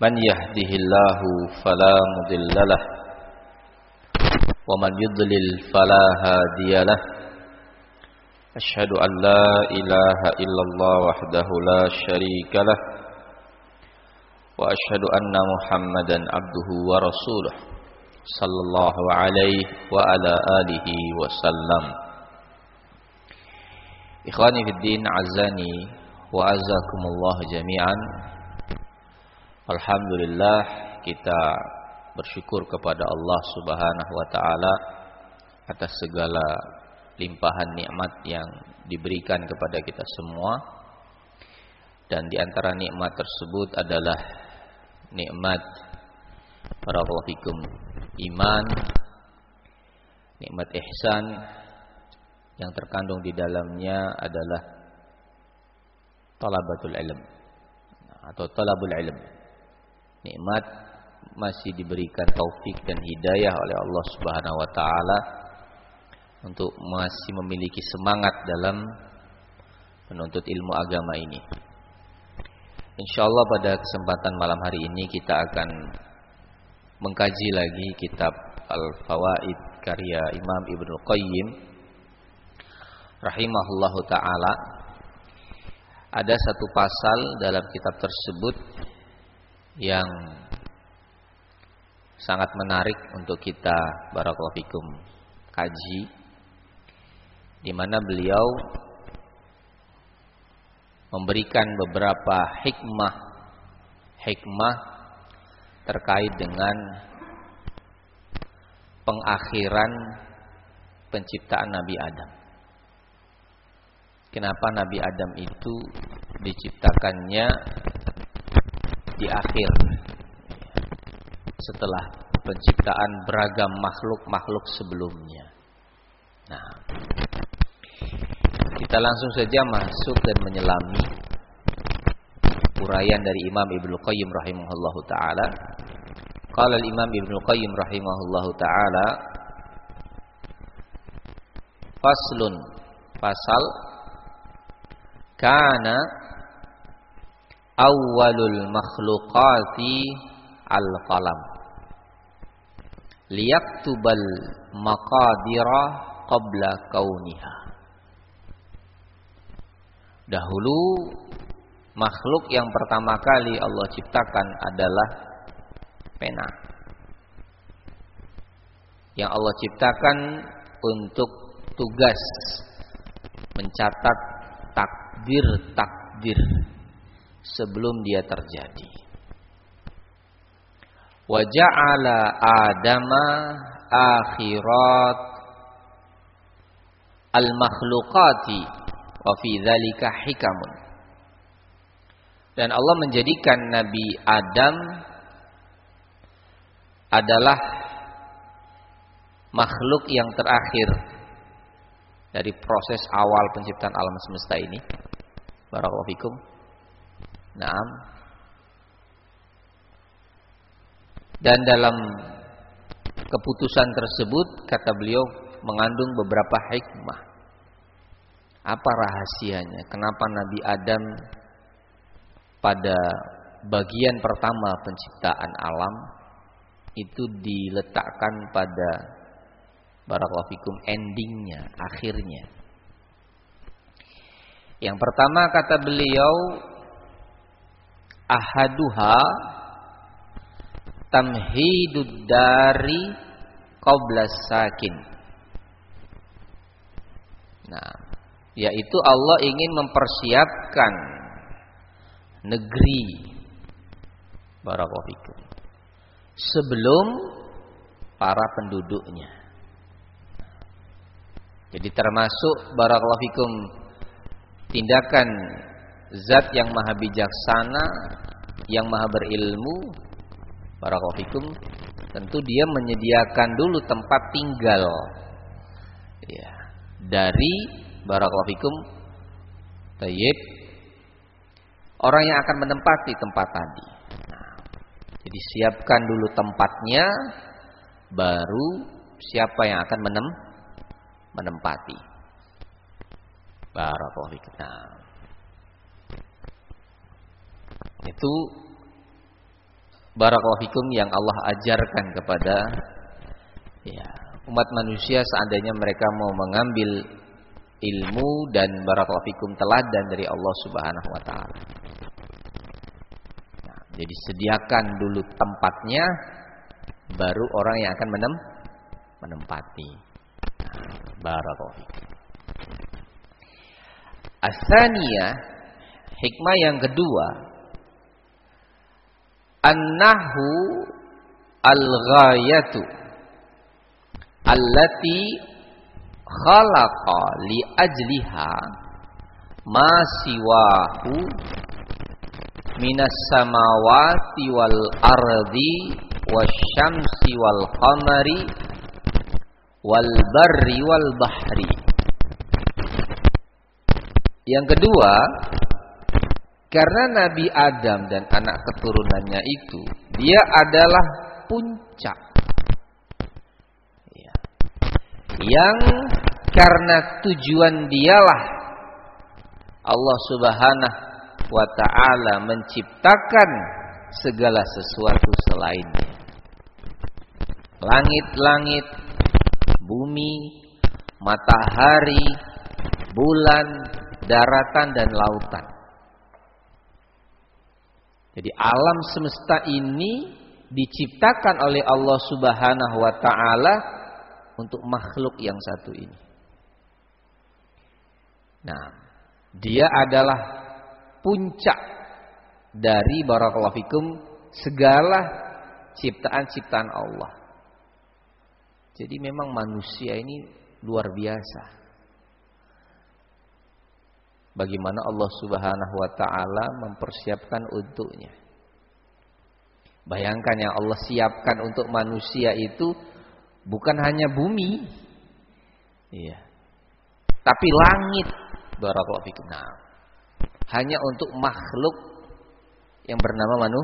من يهده الله فلا مضل له ومن يضلل فلا هادي له. أشهد أن لا إله إلا الله وحده لا شريك له وأشهد أن محمدا عبده ورسوله صلى الله عليه وعلى آله وسلم. إخواني في الدين عزاني وعزاكم الله جميعا. Alhamdulillah kita bersyukur kepada Allah Subhanahu wa taala atas segala limpahan nikmat yang diberikan kepada kita semua. Dan di antara nikmat tersebut adalah nikmat barakallahu fikum iman, nikmat ihsan yang terkandung di dalamnya adalah talabatul ilm atau talabul ilm nikmat masih diberikan taufik dan hidayah oleh Allah Subhanahu wa taala untuk masih memiliki semangat dalam menuntut ilmu agama ini. Insyaallah pada kesempatan malam hari ini kita akan mengkaji lagi kitab Al-Fawaid karya Imam Ibnu Qayyim rahimahullahu taala. Ada satu pasal dalam kitab tersebut yang sangat menarik untuk kita barakallahu fikum kaji di mana beliau memberikan beberapa hikmah hikmah terkait dengan pengakhiran penciptaan Nabi Adam. Kenapa Nabi Adam itu diciptakannya di akhir setelah penciptaan beragam makhluk-makhluk sebelumnya. Nah, kita langsung saja masuk dan menyelami uraian dari Imam Ibnu Qayyim rahimahullahu taala. Qala al-Imam Ibnu Qayyim rahimahullahu taala Faslun pasal kana awwalul makhluqati al-qalam. Liyaktubal maqadira qabla kauniha. Dahulu makhluk yang pertama kali Allah ciptakan adalah pena. Yang Allah ciptakan untuk tugas mencatat takdir-takdir sebelum dia terjadi. Wa ja'ala Adama akhirat al-makhluqati wa fi dzalika hikamun. Dan Allah menjadikan Nabi Adam adalah makhluk yang terakhir dari proses awal penciptaan alam semesta ini. Barakallahu fikum. Naam. Dan dalam keputusan tersebut kata beliau mengandung beberapa hikmah. Apa rahasianya? Kenapa Nabi Adam pada bagian pertama penciptaan alam itu diletakkan pada barakallahu fikum endingnya, akhirnya. Yang pertama kata beliau ahaduha tamhidud dari qabla sakin. Nah, yaitu Allah ingin mempersiapkan negeri barakallahu sebelum para penduduknya. Jadi termasuk barakallahu tindakan zat yang maha bijaksana yang maha berilmu. Barakallahu tentu dia menyediakan dulu tempat tinggal. Ya. Dari barakallahu fikum tayyib orang yang akan menempati tempat tadi. Nah, jadi siapkan dulu tempatnya baru siapa yang akan menem menempati. Barakallahu fikum. Nah, itu barakallahu fikum yang Allah ajarkan kepada ya, umat manusia seandainya mereka mau mengambil ilmu dan barakallahu fikum teladan dari Allah Subhanahu wa taala. Nah, jadi sediakan dulu tempatnya baru orang yang akan menem menempati. Nah, barakallahu fikum. Asaniyah hikmah yang kedua annahu al-ghayatu allati khalaqa li ajliha ma siwahu minas samawati wal ardi wasyamsi wal qamari wal barri wal bahri yang kedua karena Nabi Adam dan anak keturunannya itu dia adalah puncak. Ya. Yang karena tujuan dialah Allah Subhanahu wa taala menciptakan segala sesuatu selainnya. Langit-langit, bumi, matahari, bulan, daratan dan lautan. Jadi alam semesta ini diciptakan oleh Allah Subhanahu wa taala untuk makhluk yang satu ini. Nah, dia adalah puncak dari barakallahu fikum segala ciptaan-ciptaan Allah. Jadi memang manusia ini luar biasa bagaimana Allah Subhanahu wa taala mempersiapkan untuknya. Bayangkan yang Allah siapkan untuk manusia itu bukan hanya bumi. Iya. Tapi langit barakallahu fikum. Nah, hanya untuk makhluk yang bernama manu,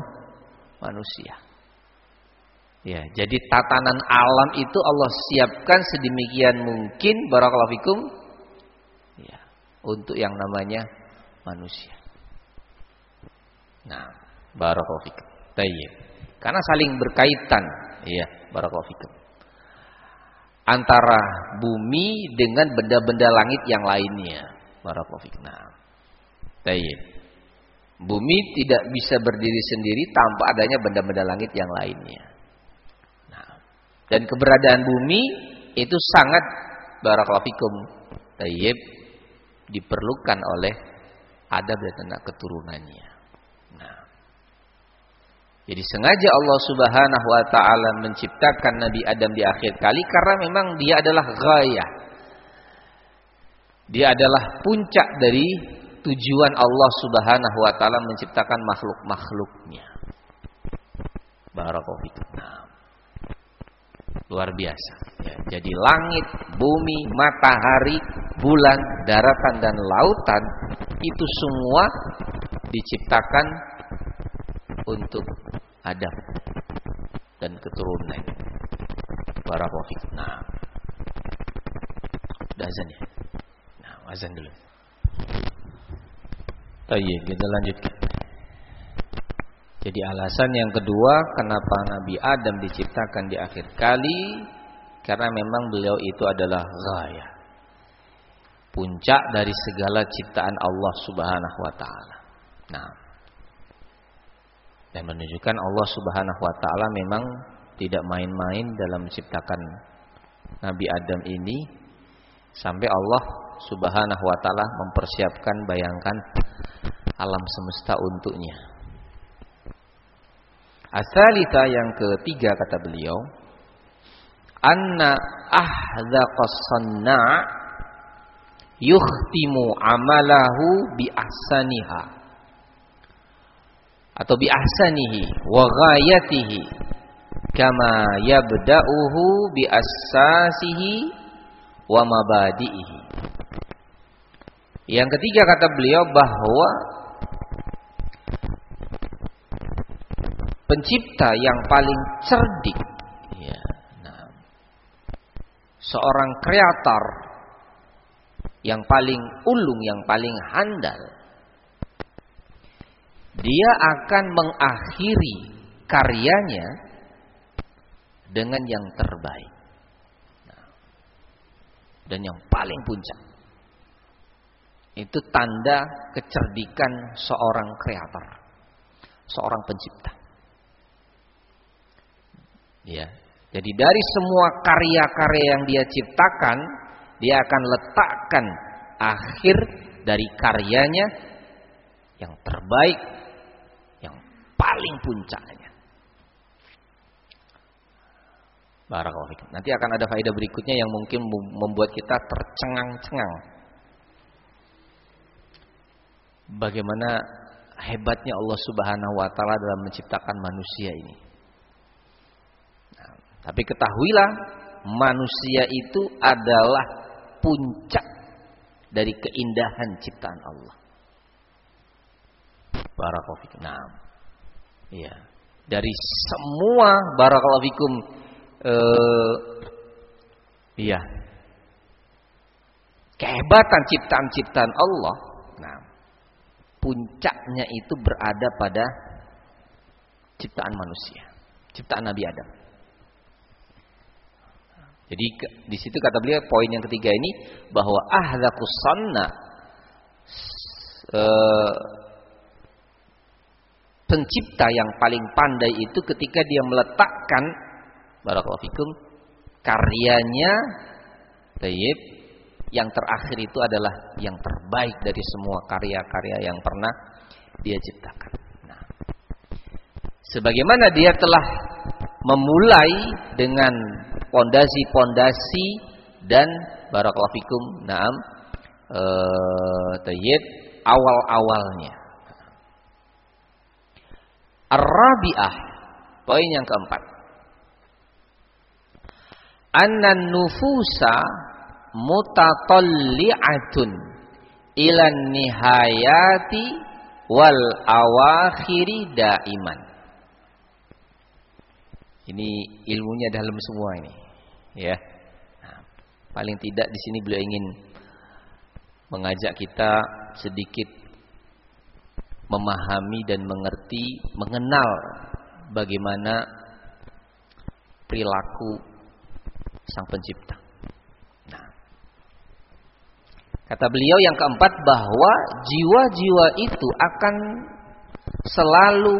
manusia. Ya, jadi tatanan alam itu Allah siapkan sedemikian mungkin barakallahu fikum untuk yang namanya manusia. Nah, barakallahu fikum. Tayyib. Karena saling berkaitan, ya, barakallahu fikum. Antara bumi dengan benda-benda langit yang lainnya. Barakallahu fikum. Nah, tayyib. Bumi tidak bisa berdiri sendiri tanpa adanya benda-benda langit yang lainnya. Nah, dan keberadaan bumi itu sangat barakallahu fikum. Tayyib diperlukan oleh Adam dan anak keturunannya. Nah, jadi sengaja Allah Subhanahu wa taala menciptakan Nabi Adam di akhir kali karena memang dia adalah ghayah. Dia adalah puncak dari tujuan Allah Subhanahu wa taala menciptakan makhluk-makhluknya. Barakallahu luar biasa. Ya, jadi langit, bumi, matahari, bulan, daratan dan lautan itu semua diciptakan untuk Adam dan keturunan. Barakallahu Nah. Udah azan ya? Nah, azan dulu. Baik, kita lanjutkan. Jadi alasan yang kedua kenapa Nabi Adam diciptakan di akhir kali karena memang beliau itu adalah ghaya. Puncak dari segala ciptaan Allah Subhanahu wa taala. Nah, dan menunjukkan Allah Subhanahu wa taala memang tidak main-main dalam menciptakan Nabi Adam ini sampai Allah Subhanahu wa taala mempersiapkan bayangkan alam semesta untuknya. Asalita yang ketiga kata beliau, anna ahdaqas sanna' yukhtimu amalahu bi ahsaniha. atau bi ahsanihi wa ghayatihi kama yabda'uhu bi assasihi wa mabadi'ihi. Yang ketiga kata beliau bahwa pencipta yang paling cerdik ya, nah, seorang kreator yang paling ulung, yang paling handal dia akan mengakhiri karyanya dengan yang terbaik nah, dan yang paling puncak. Itu tanda kecerdikan seorang kreator, seorang pencipta. Ya. Jadi dari semua karya-karya yang dia ciptakan, dia akan letakkan akhir dari karyanya yang terbaik, yang paling puncaknya. Barakallahu Nanti akan ada faedah berikutnya yang mungkin membuat kita tercengang-cengang. Bagaimana hebatnya Allah Subhanahu wa taala dalam menciptakan manusia ini. Tapi ketahuilah manusia itu adalah puncak dari keindahan ciptaan Allah. Barakallahu fikum. Nah, iya. Dari semua barakallahu fikum eh iya. Kehebatan ciptaan-ciptaan Allah. Nah, puncaknya itu berada pada ciptaan manusia, ciptaan Nabi Adam. Jadi di situ kata beliau poin yang ketiga ini bahwa ahlakus sanna e, pencipta yang paling pandai itu ketika dia meletakkan barakallahu fikum karyanya tayyib yang terakhir itu adalah yang terbaik dari semua karya-karya yang pernah dia ciptakan. Nah, sebagaimana dia telah memulai dengan pondasi-pondasi dan barakallahu fikum naam eh tayyib awal-awalnya. Ar-rabi'ah poin yang keempat. Annan nufusa mutatalli'atun ilan nihayati wal awakhiri daiman. Ini ilmunya dalam semua ini, ya. Nah, paling tidak di sini beliau ingin mengajak kita sedikit memahami dan mengerti, mengenal bagaimana perilaku sang pencipta. Nah, kata beliau yang keempat bahwa jiwa-jiwa itu akan selalu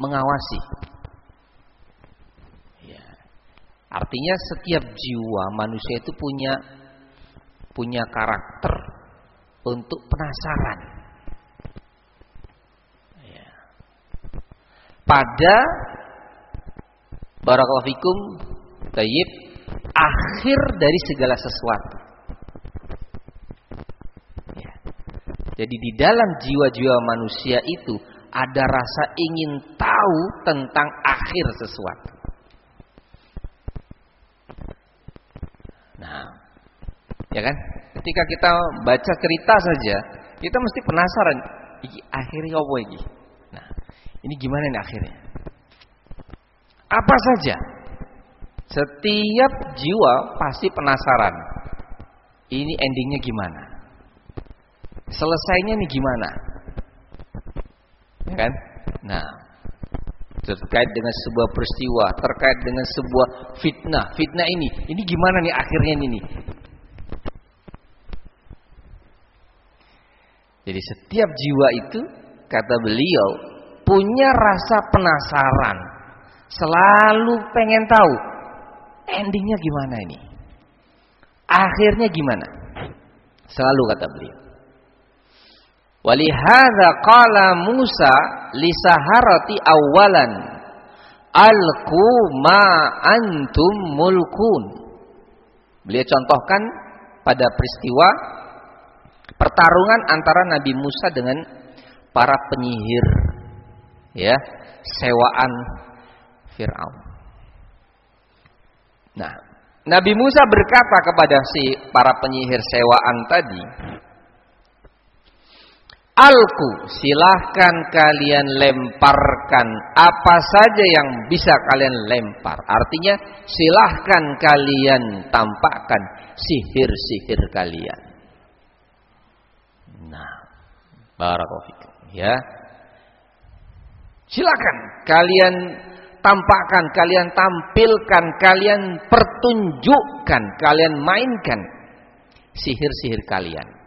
mengawasi. Ya. Artinya setiap jiwa manusia itu punya punya karakter untuk penasaran. Ya. Pada barakallahu fikum tayyib akhir dari segala sesuatu. Ya. Jadi di dalam jiwa-jiwa manusia itu ada rasa ingin tahu tentang akhir sesuatu. Nah, ya kan? Ketika kita baca cerita saja, kita mesti penasaran, iki akhirnya apa iki? Nah, ini gimana nih akhirnya? Apa saja? Setiap jiwa pasti penasaran. Ini endingnya gimana? Selesainya nih gimana? Ya kan? Nah, terkait dengan sebuah peristiwa, terkait dengan sebuah fitnah. Fitnah ini, ini gimana nih akhirnya ini? Jadi setiap jiwa itu kata beliau punya rasa penasaran, selalu pengen tahu endingnya gimana ini, akhirnya gimana, selalu kata beliau. Walihada qala Musa lisaharati awalan alku ma antum mulkun. Beliau contohkan pada peristiwa pertarungan antara Nabi Musa dengan para penyihir ya, sewaan Firaun. Nah, Nabi Musa berkata kepada si para penyihir sewaan tadi, Alku, silahkan kalian lemparkan apa saja yang bisa kalian lempar. Artinya, silahkan kalian tampakkan sihir-sihir kalian. Nah, barakallahu ya. Silakan kalian tampakkan, kalian tampilkan, kalian pertunjukkan, kalian mainkan sihir-sihir kalian.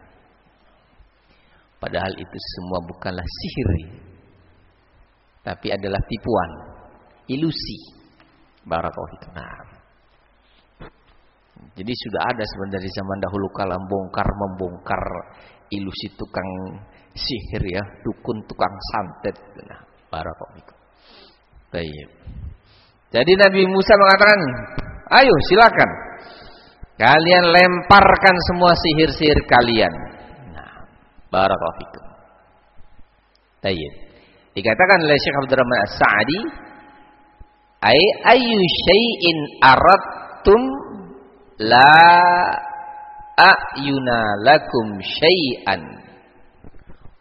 Padahal itu semua bukanlah sihir. Tapi adalah tipuan, ilusi. Barakallahu Nah. Jadi sudah ada sebenarnya zaman dahulu kala bongkar membongkar ilusi tukang sihir ya, dukun tukang santet. Nah, barakallahu Baik. Jadi Nabi Musa mengatakan, "Ayo silakan. Kalian lemparkan semua sihir-sihir kalian." Barakallahu fikum. Baik. Dikatakan oleh Syekh Abdurrahman As-Sa'di, "Ai ayu syai'in aradtum la a'yuna lakum syai'an."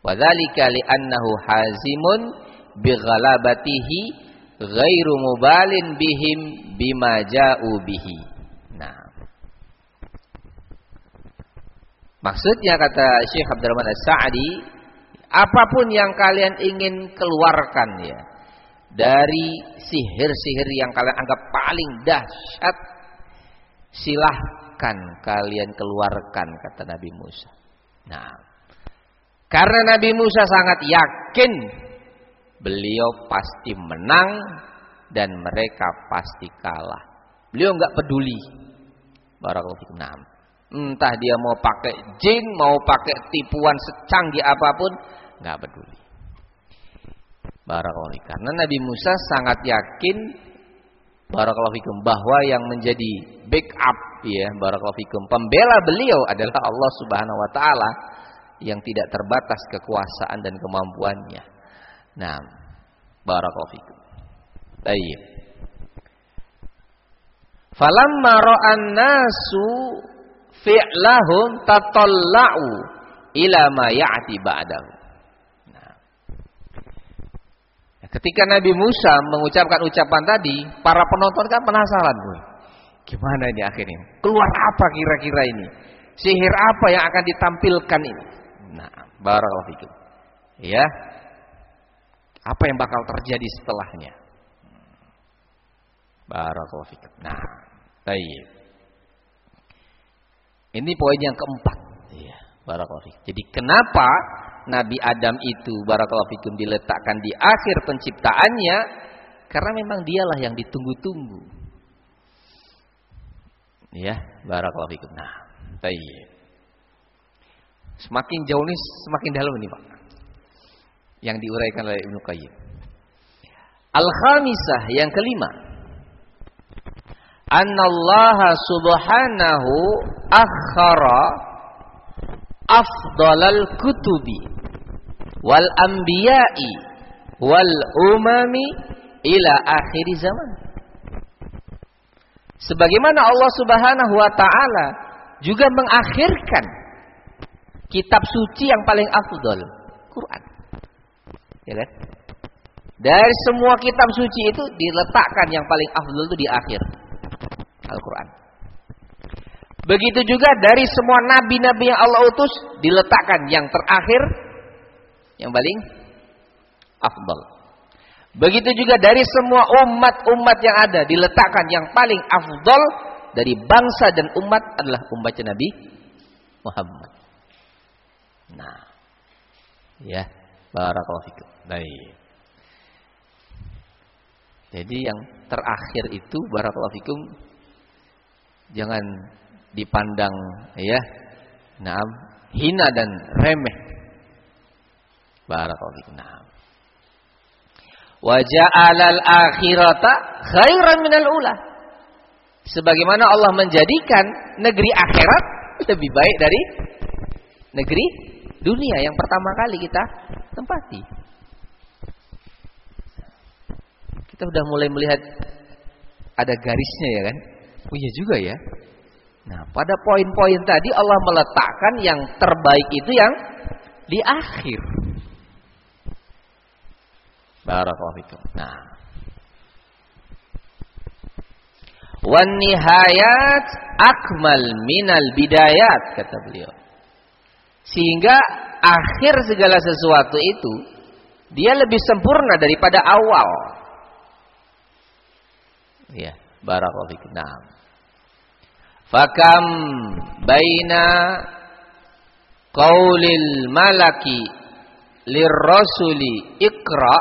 Wadzalika li'annahu hazimun bighalabatihi ghairu mubalin bihim bima ja'u bihi. Nah. Maksudnya kata Syekh Abdurrahman As-Sa'di, apa pun yang kalian ingin keluarkan ya dari sihir-sihir yang kalian anggap paling dahsyat, silahkan kalian keluarkan kata Nabi Musa. Nah, karena Nabi Musa sangat yakin beliau pasti menang dan mereka pasti kalah. Beliau nggak peduli. Barakallahu fikum. Entah dia mau pakai jin, mau pakai tipuan secanggih apa pun, nggak peduli. Barakallahu karena Nabi Musa sangat yakin barakallahu fikum bahwa yang menjadi backup ya barakallahu fikum pembela beliau adalah Allah Subhanahu wa taala yang tidak terbatas kekuasaan dan kemampuannya. Nah, barakallahu fikum. Baik. Falamma ra'an nasu fi'lahum tatalla'u ila ma ya'ti ba'dahu. Nah. Ketika Nabi Musa mengucapkan ucapan tadi, para penonton kan penasaran, gue. Gimana ini akhirnya? Keluar apa kira-kira ini? Sihir apa yang akan ditampilkan ini? Nah, barakallahu fikum. Ya, apa yang bakal terjadi setelahnya? Barakallahu fikum. Nah, baik. Ini poin yang keempat. Iya, barakallahu. Jadi kenapa Nabi Adam itu barakallahu fikum diletakkan di akhir penciptaannya? Karena memang dialah yang ditunggu-tunggu. Ya, barakallahu fikum. Nah, baik. Semakin jauh nih semakin dalam nih, Pak yang diuraikan oleh Ibnu Qayyim. Al-khamisah yang kelima. Annallaha subhanahu akhara afdalal kutubi wal anbiya'i wal umami ila akhir zaman. Sebagaimana Allah Subhanahu wa taala juga mengakhirkan kitab suci yang paling afdal, Quran. Ya kan? Dari semua kitab suci itu diletakkan yang paling afdal itu di akhir Al-Qur'an. Begitu juga dari semua nabi-nabi yang Allah utus diletakkan yang terakhir yang paling afdal. Begitu juga dari semua umat-umat yang ada diletakkan yang paling afdal dari bangsa dan umat adalah umat Nabi Muhammad. Nah, ya, barakallahu fikum. Baik. Jadi yang terakhir itu barakallahu fikum jangan dipandang ya naam hina dan remeh. Barakallahu fikum. Naam. Wa ja'alal akhirata khairan minal ula. Sebagaimana Allah menjadikan negeri akhirat lebih baik dari negeri dunia yang pertama kali kita tempati. Kita sudah mulai melihat ada garisnya ya kan? Iya juga ya. Nah, pada poin-poin tadi Allah meletakkan yang terbaik itu yang di akhir. Barakallahu. Nah. Wan nihayat akmal minal bidayat kata beliau. Sehingga akhir segala sesuatu itu dia lebih sempurna daripada awal. Ya, barakallahu. Nah. Fakam baina qaulil malaki lirrasuli ikra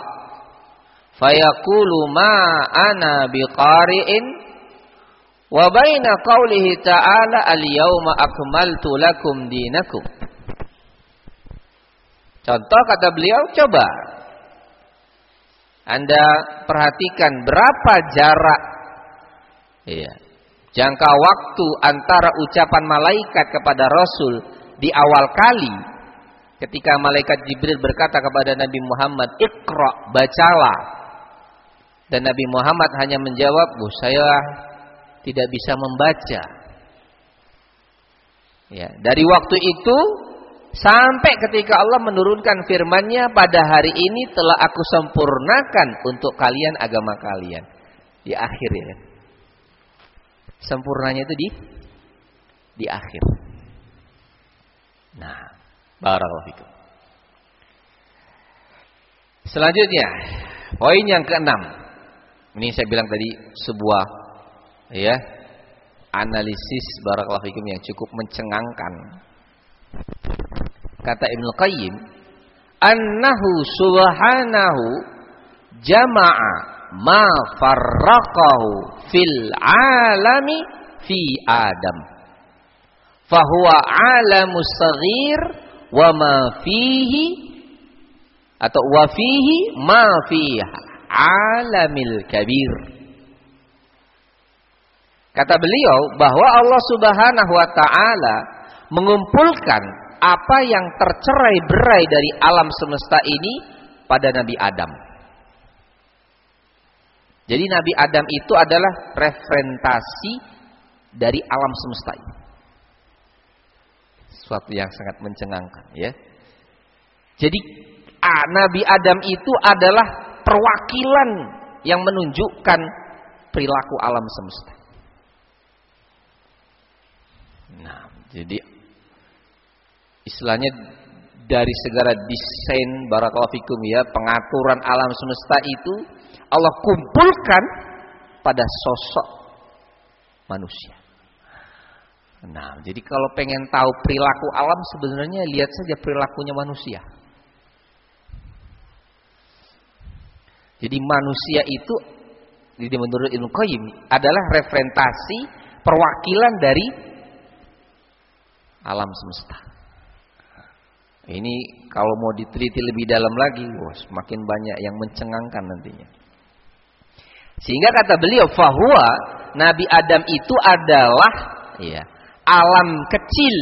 fayaqulu ma ana biqari'in wa baina qaulihi ta'ala al-yawma akmaltu lakum dinakum Contoh kata beliau coba Anda perhatikan berapa jarak Iya. Jangka waktu antara ucapan malaikat kepada Rasul di awal kali ketika malaikat Jibril berkata kepada Nabi Muhammad, "Iqra, bacalah." Dan Nabi Muhammad hanya menjawab, "Bu, saya tidak bisa membaca." Ya, dari waktu itu sampai ketika Allah menurunkan firman-Nya pada hari ini telah aku sempurnakan untuk kalian agama kalian. Di akhir ya. Sempurnanya itu di di akhir. Nah, barakallahu fikum. Selanjutnya, poin yang keenam. Ini saya bilang tadi sebuah ya analisis barakallahu fikum yang cukup mencengangkan. Kata Ibnu Qayyim, "Annahu subhanahu jama'a ma farraqahu fil alami fi Adam. Fahuwa alamus saghir wa ma fihi atau wa fihi ma fi alamil kabir. Kata beliau bahwa Allah Subhanahu wa taala mengumpulkan apa yang tercerai-berai dari alam semesta ini pada Nabi Adam. Jadi Nabi Adam itu adalah referentasi dari alam semesta ini. Suatu yang sangat mencengangkan ya. Jadi Nabi Adam itu adalah perwakilan yang menunjukkan perilaku alam semesta. Nah, jadi istilahnya dari segala desain barakallahu fikum ya, pengaturan alam semesta itu Allah kumpulkan pada sosok manusia. Nah, jadi kalau pengen tahu perilaku alam sebenarnya lihat saja perilakunya manusia. Jadi manusia itu di menurut Ibnu Qayyim adalah referentasi perwakilan dari alam semesta. Ini kalau mau diteliti lebih dalam lagi, wah, semakin banyak yang mencengangkan nantinya. Sehingga kata beliau bahwa Nabi Adam itu adalah ya, alam kecil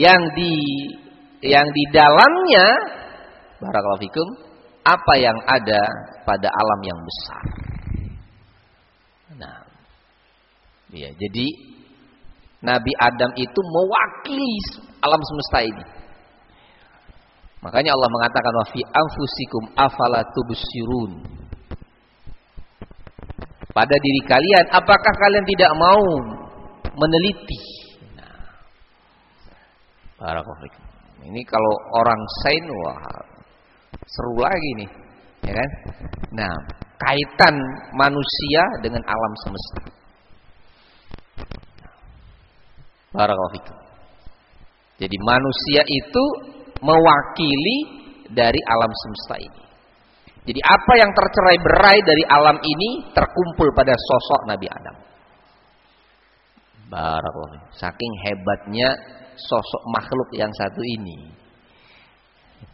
yang di yang di dalamnya barakallahu fikum apa yang ada pada alam yang besar. Nah, ya, jadi Nabi Adam itu mewakili alam semesta ini. Makanya Allah mengatakan wa fi anfusikum afala tubsirun pada diri kalian apakah kalian tidak mau meneliti? Nah, ini kalau orang sain wah seru lagi nih ya kan? Nah kaitan manusia dengan alam semesta. Barakallahu Jadi manusia itu mewakili dari alam semesta ini. Jadi apa yang tercerai-berai dari alam ini terkumpul pada sosok Nabi Adam. Barakallahu. Saking hebatnya sosok makhluk yang satu ini.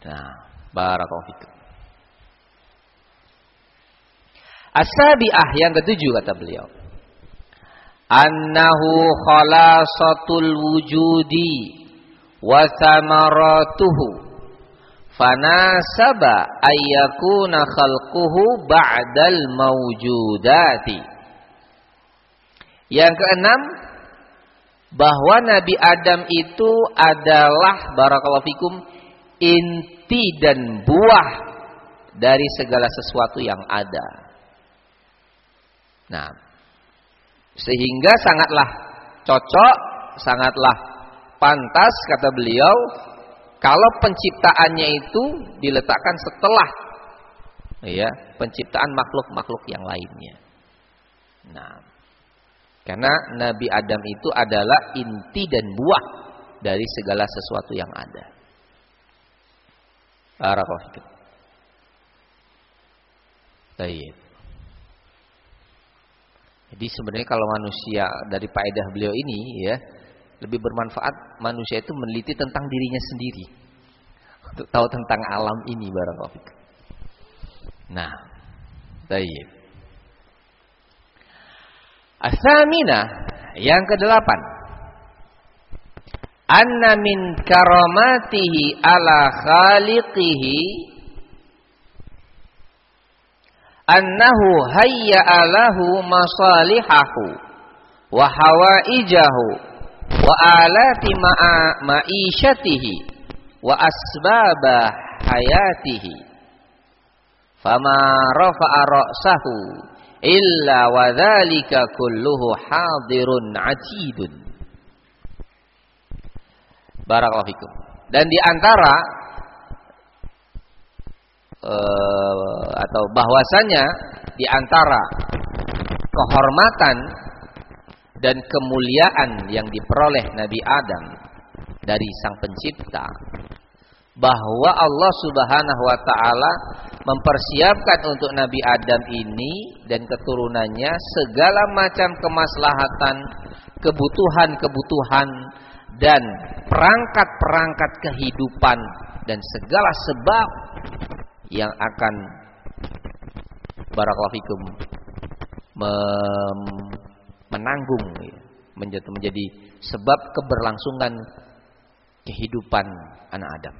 Nah, barakallahu Asabi'ah yang ketujuh kata beliau. Annahu khalasatul wujudi wa thamaratuhu fanasaba ayyakuna khalquhu ba'dal mawjudati yang keenam bahwa Nabi Adam itu adalah barakallahu fikum inti dan buah dari segala sesuatu yang ada. Nah, sehingga sangatlah cocok, sangatlah pantas kata beliau kalau penciptaannya itu diletakkan setelah ya, penciptaan makhluk-makhluk yang lainnya. Nah, karena Nabi Adam itu adalah inti dan buah dari segala sesuatu yang ada. Baik. Jadi sebenarnya kalau manusia dari faedah beliau ini ya, lebih bermanfaat manusia itu meneliti tentang dirinya sendiri untuk tahu tentang alam ini barakallahu Nah, baik. Asamina yang kedelapan. Anna min karamatihi ala khaliqihi annahu hayya alahu masalihahu wa hawaijahu wa alati ma'isyatihi wa asbaba hayatihi. Fama rafa'a ra'sahu illa wa dhalika kulluhu hadirun ajidun. Barakallahu fikum. Dan di antara uh, atau bahwasanya di antara kehormatan dan kemuliaan yang diperoleh Nabi Adam dari sang pencipta. Bahwa Allah Subhanahu wa taala mempersiapkan untuk Nabi Adam ini dan keturunannya segala macam kemaslahatan, kebutuhan-kebutuhan dan perangkat-perangkat kehidupan dan segala sebab yang akan barakallahu fikum menanggung menjadi, menjadi sebab keberlangsungan kehidupan anak Adam.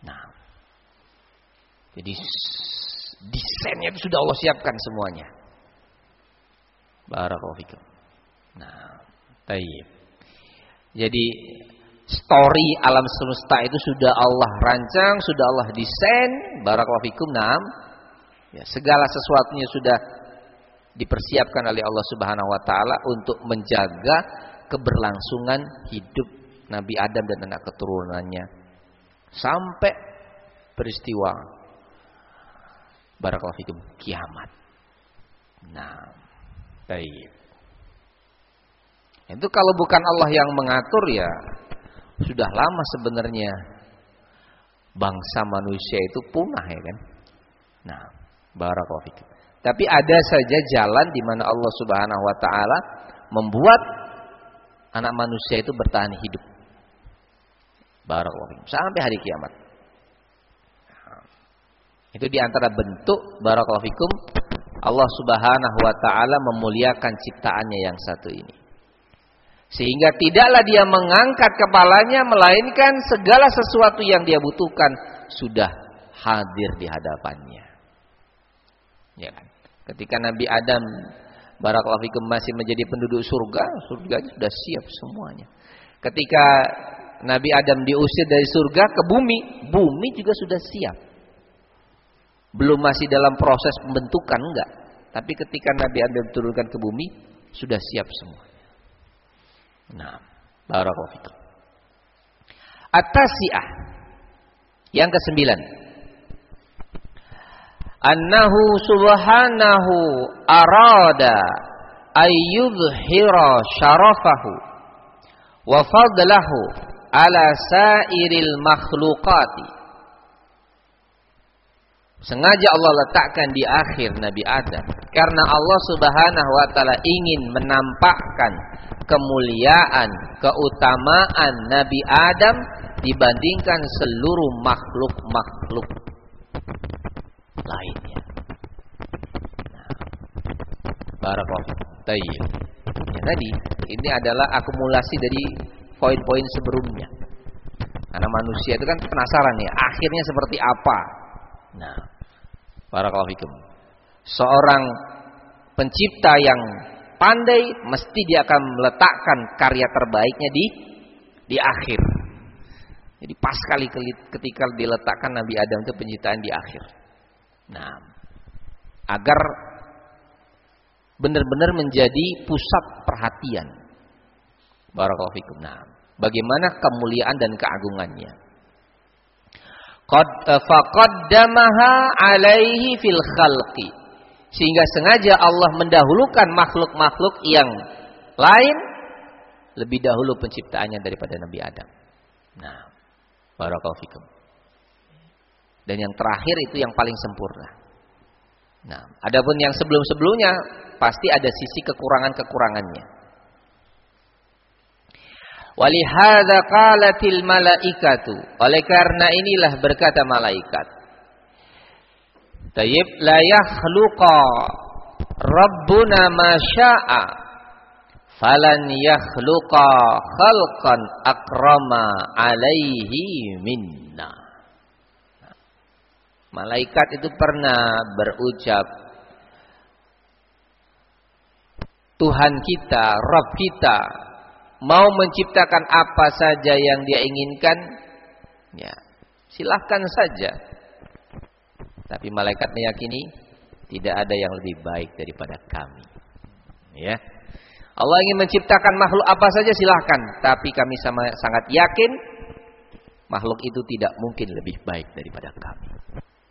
Nah, jadi desainnya itu sudah Allah siapkan semuanya. Barakallahu Nah, tayyib. Jadi story alam semesta itu sudah Allah rancang, sudah Allah desain, barakallahu fikum. Nah, ya, segala sesuatunya sudah dipersiapkan oleh Allah Subhanahu wa taala untuk menjaga keberlangsungan hidup Nabi Adam dan anak keturunannya sampai peristiwa barakallahu fikum kiamat. Nah, baik. Itu kalau bukan Allah yang mengatur ya sudah lama sebenarnya bangsa manusia itu punah ya kan. Nah, barakallahu fikum. Tapi ada saja jalan di mana Allah Subhanahu wa taala membuat anak manusia itu bertahan hidup. Barakallahu sampai hari kiamat. Itu di antara bentuk barakallahu fikum Allah Subhanahu wa taala memuliakan ciptaannya yang satu ini. Sehingga tidaklah dia mengangkat kepalanya melainkan segala sesuatu yang dia butuhkan sudah hadir di hadapannya. Ya kan? Ketika Nabi Adam barakallahu fikum masih menjadi penduduk surga, surga sudah siap semuanya. Ketika Nabi Adam diusir dari surga ke bumi, bumi juga sudah siap. Belum masih dalam proses pembentukan enggak. Tapi ketika Nabi Adam diturunkan ke bumi, sudah siap semuanya. Nah, barakallahu fikum. At-tasi'ah. Yang kesembilan annahu subhanahu arada ayyudhhira syarafahu wa fadlahu ala sairil makhluqati sengaja Allah letakkan di akhir Nabi Adam. Karena Allah Subhanahu wa taala ingin menampakkan kemuliaan keutamaan Nabi Adam dibandingkan seluruh makhluk-makhluk lainnya. Nah, Barakallahu Tayyib. Ya tadi ini adalah akumulasi dari poin-poin sebelumnya. Karena manusia itu kan penasaran ya, akhirnya seperti apa. Nah, para fikum. Seorang pencipta yang pandai mesti dia akan meletakkan karya terbaiknya di di akhir. Jadi pas kali ketika diletakkan Nabi Adam itu penciptaan di akhir. Nah, agar benar-benar menjadi pusat perhatian. Barakallahu fikum. Nah, bagaimana kemuliaan dan keagungannya? Qad eh, faqaddamaha alaihi fil khalqi. Sehingga sengaja Allah mendahulukan makhluk-makhluk yang lain lebih dahulu penciptaannya daripada Nabi Adam. Nah, barakallahu fikum. Dan yang terakhir itu yang paling sempurna. Nah, adapun yang sebelum-sebelumnya pasti ada sisi kekurangan-kekurangannya. Walihada qalatil malaikatu. Oleh karena inilah berkata malaikat. Tayyib la yakhluqa Rabbuna ma syaa falan yakhluqa khalqan akrama alaihi minna. Malaikat itu pernah berucap Tuhan kita, Rabb kita mau menciptakan apa saja yang dia inginkan, ya silahkan saja. Tapi malaikat meyakini tidak ada yang lebih baik daripada kami. Ya. Allah ingin menciptakan makhluk apa saja silahkan. Tapi kami sama, sangat yakin makhluk itu tidak mungkin lebih baik daripada kami.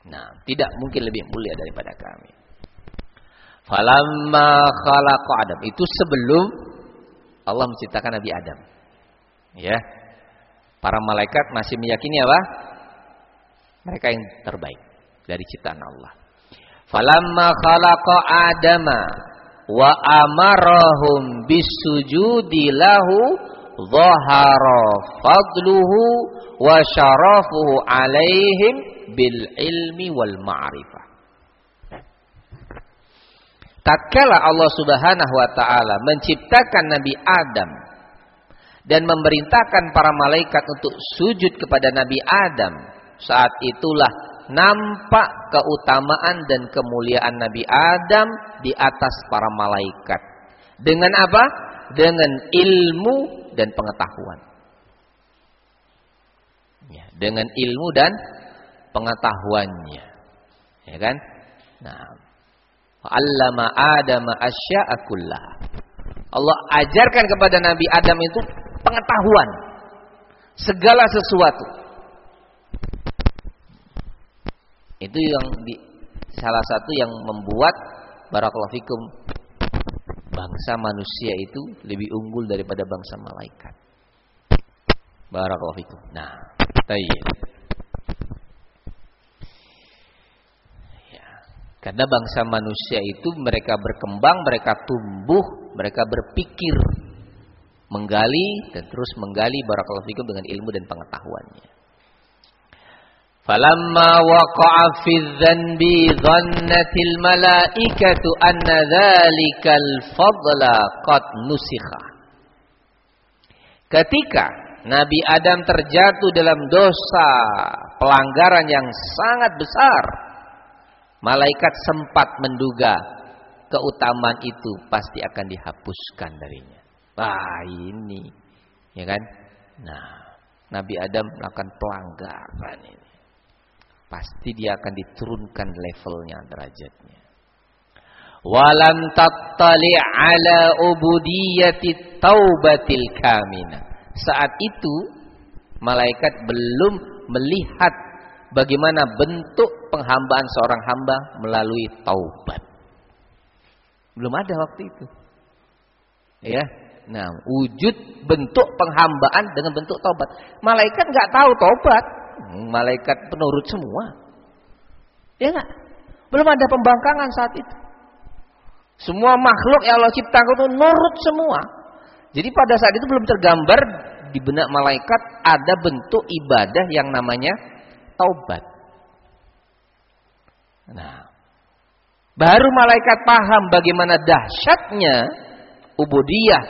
Nah, tidak mungkin lebih mulia daripada kami. Falamma khalaqa Adam. Itu sebelum Allah menciptakan Nabi Adam. Ya. Para malaikat masih meyakini apa? Mereka yang terbaik dari ciptaan Allah. Falamma khalaqa Adama wa amarahum bisujudi lahu dhahara fadluhu wa syarafuhu alaihim bil ilmi wal ma'rifah tatkala Allah Subhanahu wa taala menciptakan Nabi Adam dan memerintahkan para malaikat untuk sujud kepada Nabi Adam, saat itulah nampak keutamaan dan kemuliaan Nabi Adam di atas para malaikat. Dengan apa? Dengan ilmu dan pengetahuan. Ya, dengan ilmu dan pengetahuannya. Ya kan? Nah, Allama Adam asya'a Allah ajarkan kepada Nabi Adam itu pengetahuan segala sesuatu. Itu yang di, salah satu yang membuat barakallahu fikum bangsa manusia itu lebih unggul daripada bangsa malaikat. Barakallahu fikum. Nah, tayyib. Karena bangsa manusia itu mereka berkembang, mereka tumbuh, mereka berpikir, menggali dan terus menggali barakallahu fikum dengan ilmu dan pengetahuannya. Falamma waqa'a fi dzanbi dhannatil malaikatu anna dzalikal fadla qad nusikha. Ketika Nabi Adam terjatuh dalam dosa pelanggaran yang sangat besar, Malaikat sempat menduga keutamaan itu pasti akan dihapuskan darinya. Wah ini, ya kan? Nah, Nabi Adam melakukan pelanggaran ini. Pasti dia akan diturunkan levelnya derajatnya. Walam tattali ala ubudiyati taubatil kamina. Saat itu malaikat belum melihat bagaimana bentuk penghambaan seorang hamba melalui taubat. Belum ada waktu itu. Ya. Nah, wujud bentuk penghambaan dengan bentuk taubat. Malaikat nggak tahu taubat. Malaikat penurut semua. Ya enggak? Belum ada pembangkangan saat itu. Semua makhluk yang Allah ciptakan itu nurut semua. Jadi pada saat itu belum tergambar di benak malaikat ada bentuk ibadah yang namanya taubat. Nah, baru malaikat paham bagaimana dahsyatnya ubudiyah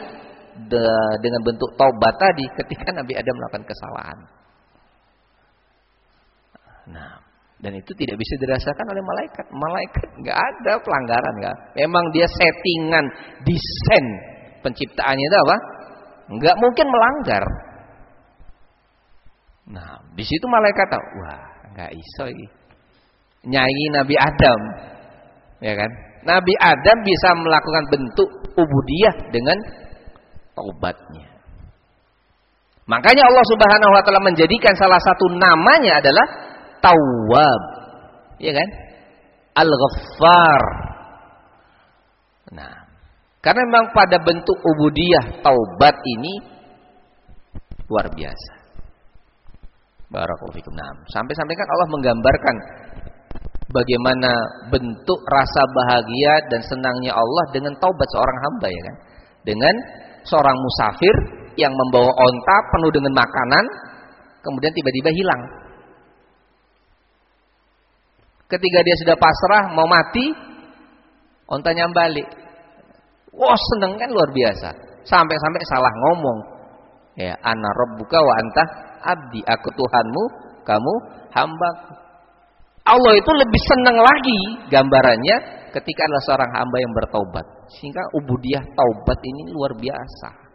de, dengan bentuk taubat tadi ketika Nabi Adam melakukan kesalahan. Nah, dan itu tidak bisa dirasakan oleh malaikat. Malaikat nggak ada pelanggaran, nggak. Memang dia settingan desain penciptaannya itu apa? Nggak mungkin melanggar. Nah, di situ malaikat tahu, wah, nggak iso ini. Nyanyi Nabi Adam, ya kan? Nabi Adam bisa melakukan bentuk ubudiyah dengan taubatnya. Makanya Allah Subhanahu wa taala menjadikan salah satu namanya adalah Tawwab. Ya kan? Al-Ghaffar. Nah, karena memang pada bentuk ubudiyah taubat ini luar biasa. Barakallahu. Nah, sampai-sampai kan Allah menggambarkan bagaimana bentuk rasa bahagia dan senangnya Allah dengan taubat seorang hamba ya kan. Dengan seorang musafir yang membawa onta penuh dengan makanan kemudian tiba-tiba hilang. Ketika dia sudah pasrah mau mati, ontanya balik. Wah seneng kan luar biasa. Sampai-sampai salah ngomong. Ya, ana rabbuka wa anta abdi. Aku Tuhanmu, kamu hamba. Allah itu lebih senang lagi gambarannya ketika adalah seorang hamba yang bertaubat. Sehingga ubudiyah taubat ini luar biasa.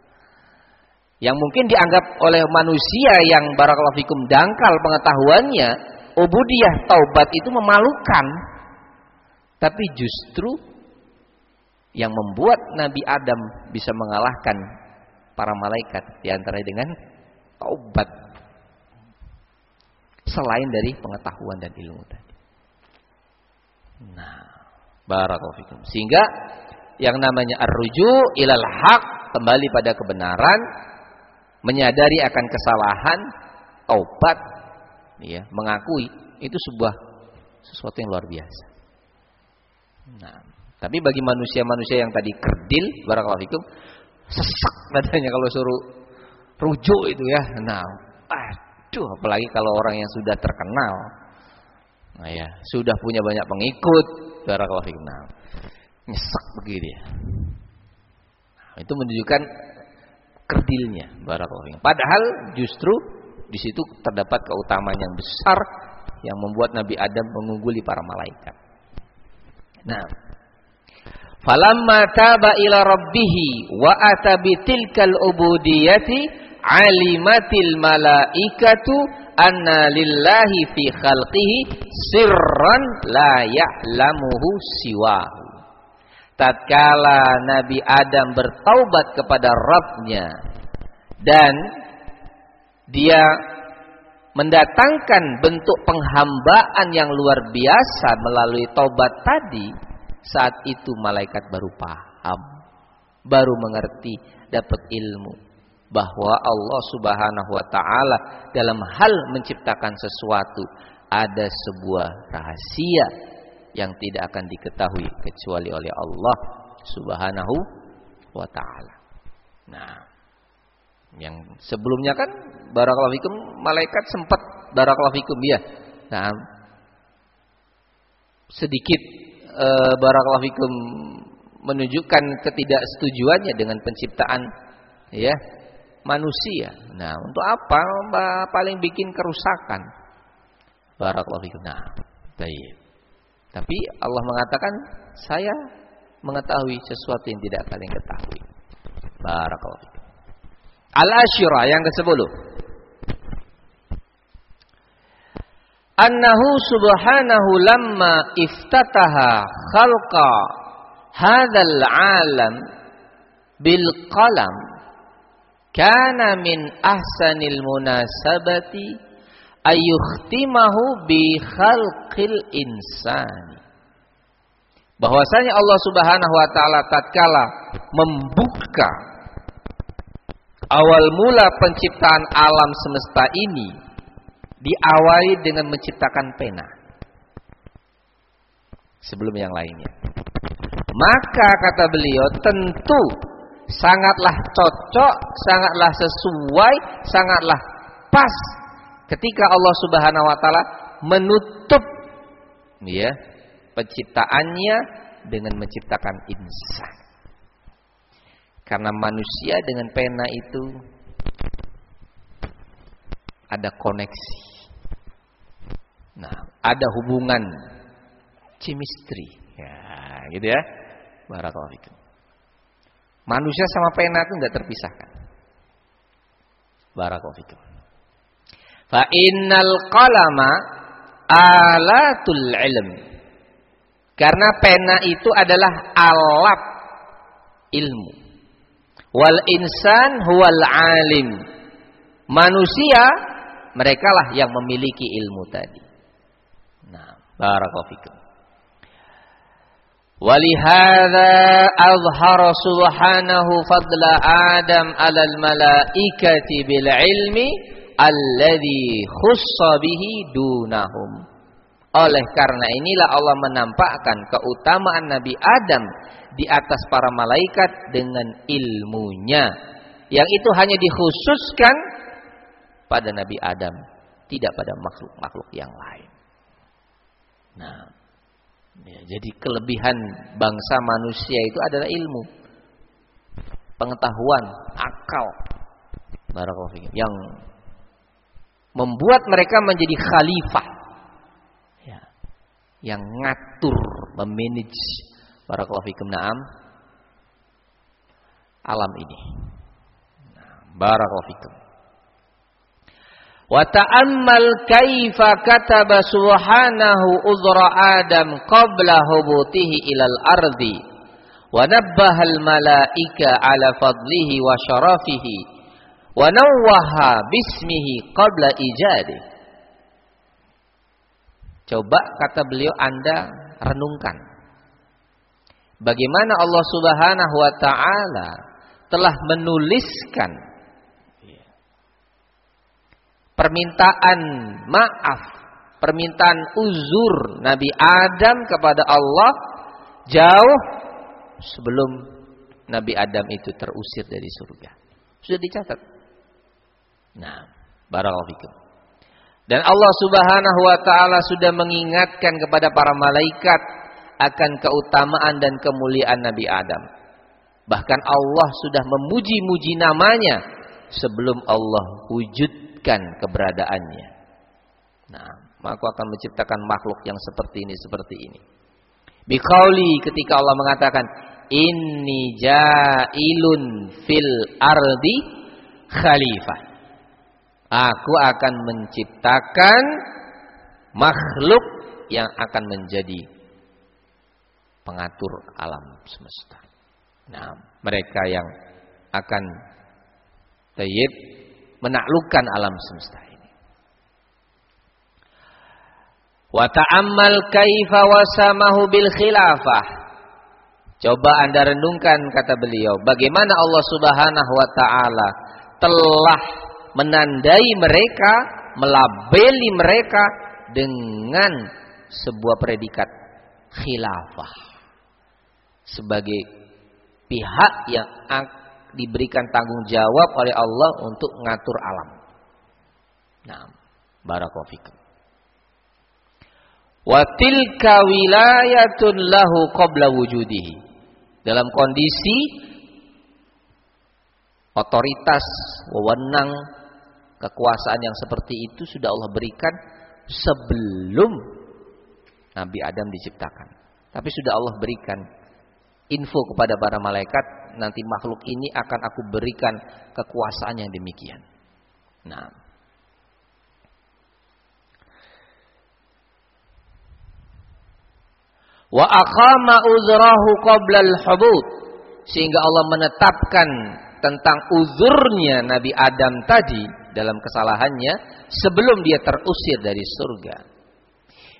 Yang mungkin dianggap oleh manusia yang barakallahu fikum dangkal pengetahuannya, ubudiyah taubat itu memalukan. Tapi justru yang membuat Nabi Adam bisa mengalahkan para malaikat di antara dengan taubat selain dari pengetahuan dan ilmu tadi. Nah, barakallahu fikum. Sehingga yang namanya ar-ruju ilal haq kembali pada kebenaran, menyadari akan kesalahan, taubat, ya, mengakui itu sebuah sesuatu yang luar biasa. Nah, tapi bagi manusia-manusia yang tadi kerdil, barakallahu fikum, sesak nadanya kalau suruh rujuk itu ya. Nah, aduh, apalagi kalau orang yang sudah terkenal. Nah ya, sudah punya banyak pengikut, barakallahu fikum. Nah, nyesek begini ya. Nah, itu menunjukkan kerdilnya barakallahu Padahal justru di situ terdapat keutamaan yang besar yang membuat Nabi Adam mengungguli para malaikat. Nah, falamma taba ila rabbih wa ata bitilkal ubudiyati alimatil malaikatu anna lillahi fi khalqihi sirran la ya'lamuhu siwahu. Tatkala Nabi Adam bertaubat kepada Rabbnya dan dia mendatangkan bentuk penghambaan yang luar biasa melalui taubat tadi, saat itu malaikat baru paham, baru mengerti, dapat ilmu bahwa Allah Subhanahu wa taala dalam hal menciptakan sesuatu ada sebuah rahasia yang tidak akan diketahui kecuali oleh Allah Subhanahu wa taala. Nah, yang sebelumnya kan barakallahu fikum malaikat sempat barakallahu fikum ya. Nah, sedikit e, barakallahu fikum menunjukkan ketidaksetujuannya dengan penciptaan ya manusia. Nah, untuk apa paling bikin kerusakan? Barakallahu fikum. Nah, baik. Tapi Allah mengatakan saya mengetahui sesuatu yang tidak kalian ketahui. Barakallahu fikum. Al-Asyura yang ke-10. Annahu subhanahu lamma iftataha khalqa hadzal alam bil qalam kana min ahsanil munasabati ayyukhtimahu bi khalqil insani bahwasanya Allah Subhanahu wa taala tatkala membuka awal mula penciptaan alam semesta ini diawali dengan menciptakan pena sebelum yang lainnya. Maka kata beliau tentu sangatlah cocok, sangatlah sesuai, sangatlah pas ketika Allah Subhanahu wa taala menutup ya penciptaannya dengan menciptakan insan. Karena manusia dengan pena itu ada koneksi. Nah, ada hubungan chemistry. Ya, gitu ya. Barakallahu. Manusia sama pena itu enggak terpisahkan. Barakallahu fikum. Fa innal qalama alatul ilm. Karena pena itu adalah alat ilmu. Wal insan huwal alim. Manusia mereka lah yang memiliki ilmu tadi. Nah, barakallahu fikum. ولهذا أظهر سبحانه فضل آدم على الملائكة بالعلم الذي خص به دونهم oleh karena inilah Allah menampakkan keutamaan Nabi Adam di atas para malaikat dengan ilmunya yang itu hanya dikhususkan pada Nabi Adam tidak pada makhluk-makhluk yang lain. Nah, Ya, jadi kelebihan bangsa manusia itu adalah ilmu, pengetahuan, akal, yang membuat mereka menjadi khalifah, ya, yang ngatur, memanage, barakallahu naam, alam ini. Nah, barakallahu fikum. Wa ta'ammal kaifa kataba subhanahu udhra Adam qabla hubutihi ilal ardi. Wa nabbaha al malaika ala fadlihi wa syarafihi. Wa nawwaha bismihi qabla ijadi Coba kata beliau Anda renungkan. Bagaimana Allah Subhanahu wa taala telah menuliskan permintaan maaf, permintaan uzur Nabi Adam kepada Allah jauh sebelum Nabi Adam itu terusir dari surga. Sudah dicatat. Nah, barakallahu Dan Allah Subhanahu wa taala sudah mengingatkan kepada para malaikat akan keutamaan dan kemuliaan Nabi Adam. Bahkan Allah sudah memuji-muji namanya sebelum Allah wujud menunjukkan keberadaannya. Nah, maka akan menciptakan makhluk yang seperti ini seperti ini. Bikauli ketika Allah mengatakan inni ja'ilun fil ardi khalifah. Aku akan menciptakan makhluk yang akan menjadi pengatur alam semesta. Nah, mereka yang akan tayyib menaklukkan alam semesta ini. Wa ta'ammal kaifa wasamahu bil khilafah. Coba Anda renungkan kata beliau, bagaimana Allah Subhanahu wa taala telah menandai mereka, melabeli mereka dengan sebuah predikat khilafah sebagai pihak yang diberikan tanggung jawab oleh Allah untuk mengatur alam. Nah, barakallahu fikum. Wa tilka wilayatun lahu qabla wujudihi. Dalam kondisi otoritas, wewenang, kekuasaan yang seperti itu sudah Allah berikan sebelum Nabi Adam diciptakan. Tapi sudah Allah berikan info kepada para malaikat nanti makhluk ini akan aku berikan kekuasaan yang demikian. Nah, wa aqama uzrahu qabla al-hubut sehingga Allah menetapkan tentang uzurnya Nabi Adam tadi dalam kesalahannya sebelum dia terusir dari surga.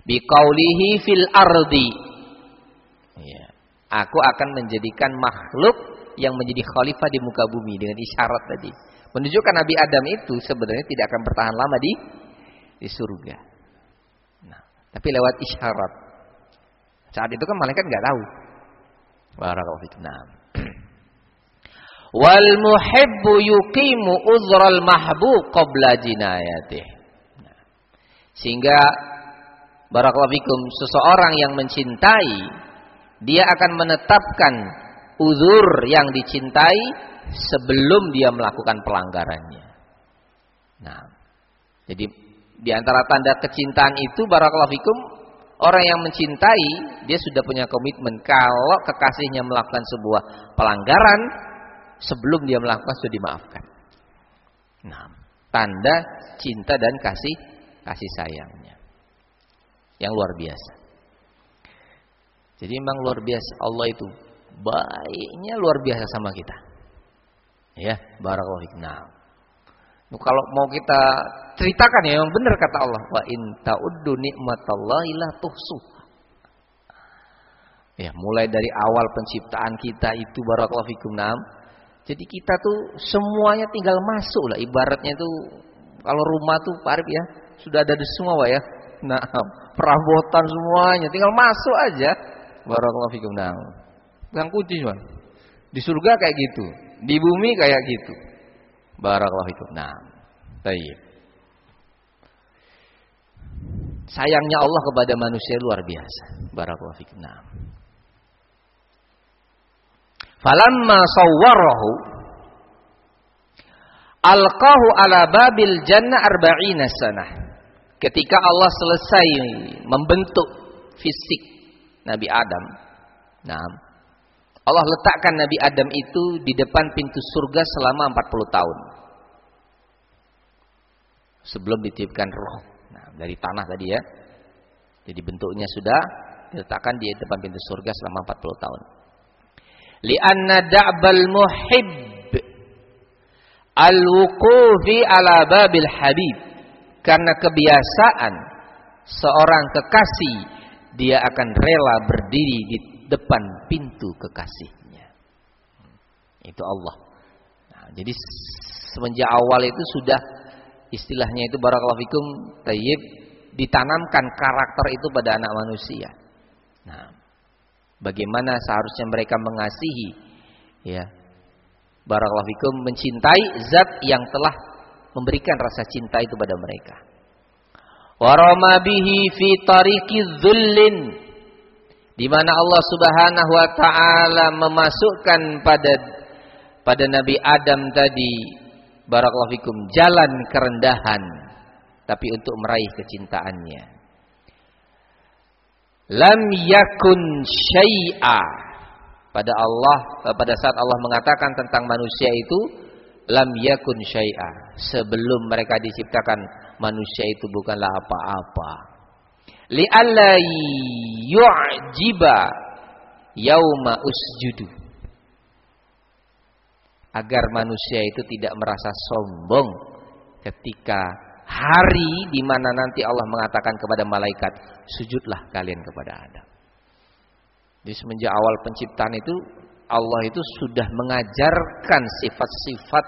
Biqaulihi fil ardi. Ya. Aku akan menjadikan makhluk yang menjadi khalifah di muka bumi dengan isyarat tadi. Menunjukkan Nabi Adam itu sebenarnya tidak akan bertahan lama di di surga. Nah, tapi lewat isyarat. Saat itu kan malaikat nggak tahu. Barakallahu Nah. Wal muhibbu yuqimu uzral mahbub qabla jinayatih. Nah. Sehingga barakallahu fikum seseorang yang mencintai dia akan menetapkan uzur yang dicintai sebelum dia melakukan pelanggarannya. Nah, jadi di antara tanda kecintaan itu barakallahu fikum orang yang mencintai dia sudah punya komitmen kalau kekasihnya melakukan sebuah pelanggaran sebelum dia melakukan sudah dimaafkan. Nah, tanda cinta dan kasih kasih sayangnya yang luar biasa. Jadi memang luar biasa Allah itu baiknya luar biasa sama kita. Ya, barakallahu fikum. Nah, kalau mau kita ceritakan ya yang benar kata Allah, wa in ta'uddu nikmatallahi la tuhsu. Ya, mulai dari awal penciptaan kita itu barakallahu fikum. Nah, jadi kita tuh semuanya tinggal masuk lah ibaratnya itu kalau rumah tuh Pak Arif ya, sudah ada di semua Pak ya. Nah, perabotan semuanya tinggal masuk aja. Barakallahu fikum. Nah, yang kunci cuma. Di surga kayak gitu, di bumi kayak gitu. Barakallahu fikum. Nah, baik. Sayangnya Allah kepada manusia luar biasa. Barakallahu fikum. Nah. Falamma sawwarahu alqahu ala babil jannah arba'ina sanah. Ketika Allah selesai membentuk fisik Nabi Adam. Nah, Allah letakkan Nabi Adam itu di depan pintu surga selama 40 tahun. Sebelum ditiupkan roh. Nah, dari tanah tadi ya. Jadi bentuknya sudah diletakkan di depan pintu surga selama 40 tahun. Lianna da'bal muhib al-wuqufi ala babil habib. Karena kebiasaan seorang kekasih dia akan rela berdiri di depan pintu kekasihnya. Itu Allah. Nah, jadi semenjak awal itu sudah istilahnya itu barakallahu fikum tayyib ditanamkan karakter itu pada anak manusia. Nah, bagaimana seharusnya mereka mengasihi ya barakallahu fikum mencintai zat yang telah memberikan rasa cinta itu pada mereka. Warama bihi fi tariqi dhullin di mana Allah Subhanahu wa taala memasukkan pada pada Nabi Adam tadi barakallahu fikum jalan kerendahan tapi untuk meraih kecintaannya. Lam yakun syai'a. Pada Allah pada saat Allah mengatakan tentang manusia itu lam yakun syai'a. Sebelum mereka diciptakan manusia itu bukanlah apa-apa li'alla yu'jiba yauma usjudu agar manusia itu tidak merasa sombong ketika hari di mana nanti Allah mengatakan kepada malaikat sujudlah kalian kepada Adam. Di semenjak awal penciptaan itu Allah itu sudah mengajarkan sifat-sifat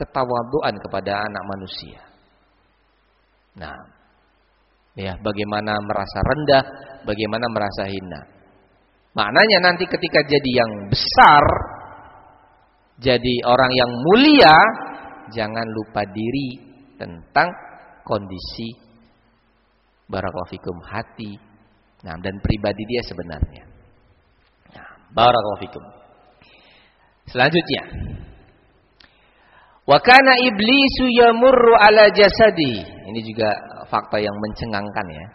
ketawaduan kepada anak manusia. Nah, Ya, bagaimana merasa rendah, bagaimana merasa hina. Maknanya nanti ketika jadi yang besar, jadi orang yang mulia, jangan lupa diri tentang kondisi barakallahu fikum hati nah, dan pribadi dia sebenarnya. Nah, barakallahu fikum. Selanjutnya, Wa kana iblisu yamurru ala jasadi. Ini juga fakta yang mencengangkan ya.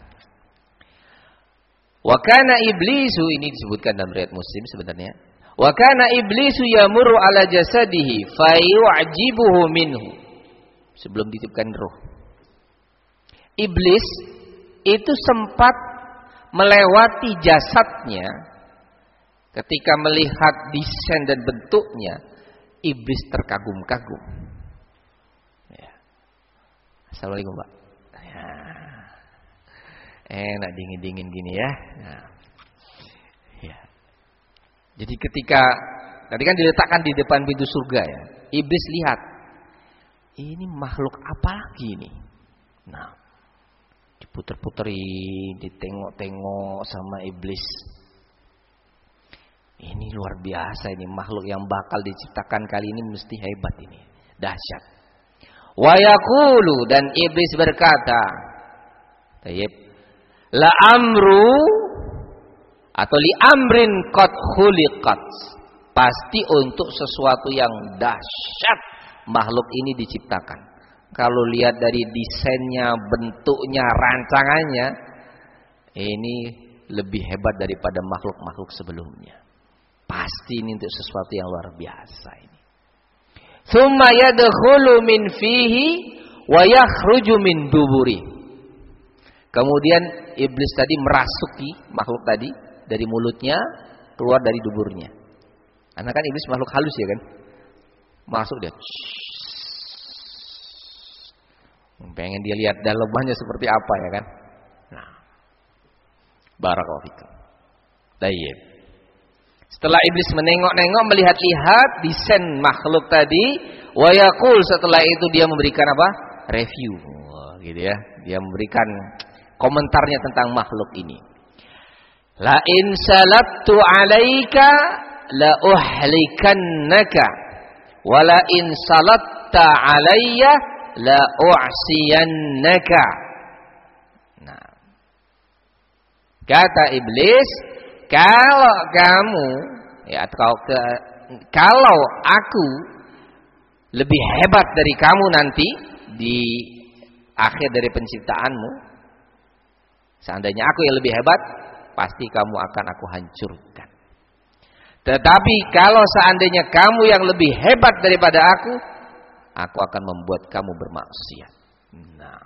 Wa kana iblisu ini disebutkan dalam riwayat Muslim sebenarnya. Wa kana iblisu yamurru ala jasadihi fayu'jibuhu minhu. Sebelum dititipkan roh. Iblis itu sempat melewati jasadnya ketika melihat desain dan bentuknya iblis terkagum-kagum. Ya. Assalamualaikum Pak. Enak dingin-dingin gini ya. Nah. ya. Jadi ketika tadi kan diletakkan di depan pintu surga ya. Iblis lihat. Ini makhluk apa lagi ini? Nah. Diputer-puteri, ditengok-tengok sama iblis. Ini luar biasa ini makhluk yang bakal diciptakan kali ini mesti hebat ini. Dahsyat. Wayakulu dan iblis berkata, Tayyib, la amru atau li amrin qad khuliqat Pasti untuk sesuatu yang dahsyat makhluk ini diciptakan. Kalau lihat dari desainnya, bentuknya, rancangannya, ini lebih hebat daripada makhluk-makhluk sebelumnya. Pasti ini untuk sesuatu yang luar biasa ini. Thumma yadkhulu min fihi wa yakhruju min duburi. Kemudian iblis tadi merasuki makhluk tadi dari mulutnya keluar dari duburnya. Karena kan iblis makhluk halus ya kan? Masuk dia. Pengen dia lihat dalamannya seperti apa ya kan? Nah. Barakallahu fikum. Tayyib. Setelah iblis menengok-nengok melihat-lihat desain makhluk tadi, wayakul setelah itu dia memberikan apa? Review, gitu ya. Dia memberikan komentarnya tentang makhluk ini. La in salattu alaika la uhlikannaka wa la in salatta alayya la u'siyannaka. Nah. Kata iblis, kalau kamu ya atau ke, kalau aku lebih hebat dari kamu nanti di akhir dari penciptaanmu, seandainya aku yang lebih hebat, pasti kamu akan aku hancurkan. Tetapi kalau seandainya kamu yang lebih hebat daripada aku, aku akan membuat kamu bermaksiat. Nah,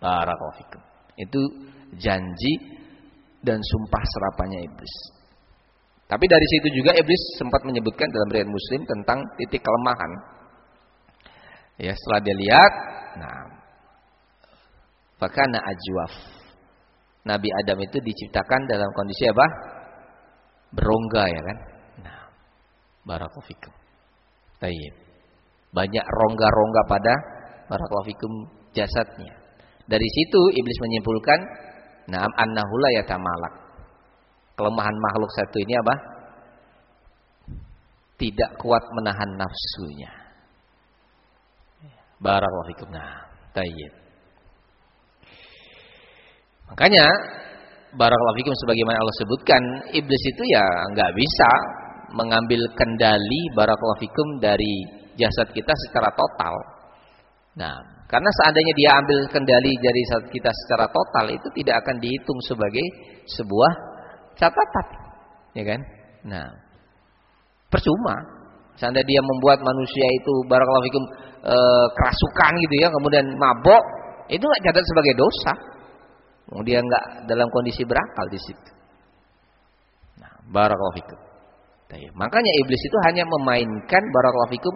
barakallahu Itu janji dan sumpah serapannya iblis. Tapi dari situ juga iblis sempat menyebutkan dalam riwayat Muslim tentang titik kelemahan. Ya, setelah dia lihat, nah, fakana ajwaf. Nabi Adam itu diciptakan dalam kondisi apa? Berongga ya kan? Nah, barakallahu fikum. Tayyib. Banyak rongga-rongga pada barakallahu fikum jasadnya. Dari situ iblis menyimpulkan na'am annahu la yatamalak. Kelemahan makhluk satu ini apa? Tidak kuat menahan nafsunya. Barakallahu fikum. Nah, tayyib. Makanya barakallahu fikum sebagaimana Allah sebutkan, iblis itu ya nggak bisa mengambil kendali barakallahu fikum dari jasad kita secara total. Nah, karena seandainya dia ambil kendali dari kita secara total itu tidak akan dihitung sebagai sebuah catatan, ya kan? Nah, percuma. Seandainya dia membuat manusia itu barakallahu fikum e, kerasukan gitu ya, kemudian mabok, itu nggak catat sebagai dosa. Kemudian nggak dalam kondisi berakal di situ. Nah, barakallahu fikum. Makanya iblis itu hanya memainkan barakallahu fikum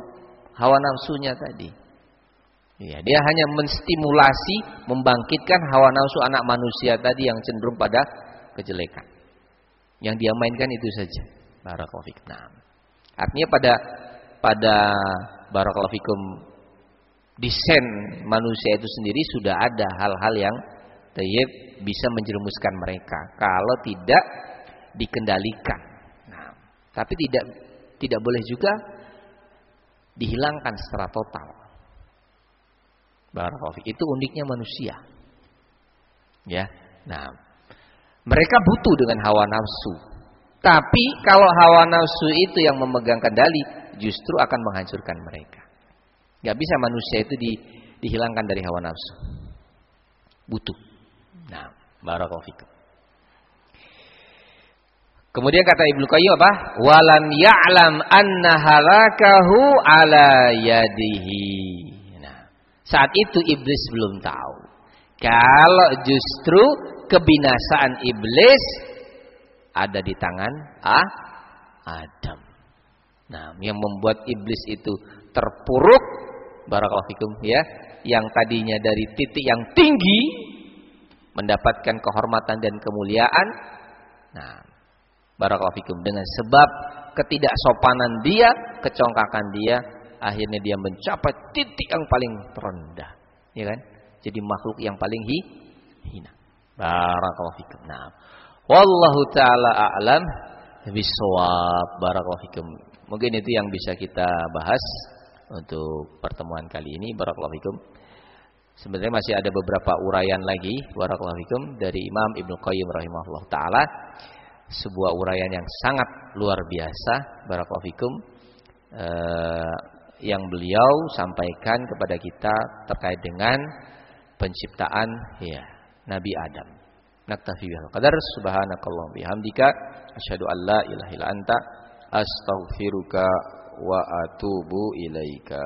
hawa nafsunya tadi. Ya, dia hanya menstimulasi, membangkitkan hawa nafsu anak manusia tadi yang cenderung pada kejelekan. Yang dia mainkan itu saja. Barakallahu. Nah, artinya pada pada barakallahu fikum desain manusia itu sendiri sudah ada hal-hal yang tayyib bisa menjerumuskan mereka kalau tidak dikendalikan. Nah, tapi tidak tidak boleh juga dihilangkan secara total. Barakallahu Itu uniknya manusia. Ya. Nah, mereka butuh dengan hawa nafsu. Tapi kalau hawa nafsu itu yang memegang kendali, justru akan menghancurkan mereka. Gak bisa manusia itu di, dihilangkan dari hawa nafsu. Butuh. Nah, barakallahu Kemudian kata Ibnu Qayyim apa? Walam ya'lam anna halakahu ala yadihi. Saat itu iblis belum tahu. Kalau justru kebinasaan iblis ada di tangan ah, Adam. Nah, yang membuat iblis itu terpuruk barakallahu fikum ya, yang tadinya dari titik yang tinggi mendapatkan kehormatan dan kemuliaan. Nah, Barakallahu fikum dengan sebab ketidaksopanan dia, kecongkakan dia, akhirnya dia mencapai titik yang paling terendah. Ya kan? Jadi makhluk yang paling hi, hina. Barakallahu fikum. Nah, wallahu taala a'lam bisawab. Barakallahu fikum. Mungkin itu yang bisa kita bahas untuk pertemuan kali ini. Barakallahu fikum. Sebenarnya masih ada beberapa uraian lagi barakallahu fikum dari Imam Ibnu Qayyim rahimahullah taala sebuah uraian yang sangat luar biasa barakallahu fikum eh, yang beliau sampaikan kepada kita terkait dengan penciptaan ya Nabi Adam. Naktafi bihal qadar subhanakallah bihamdika asyhadu an la ilaha illa anta astaghfiruka wa atubu ilaika.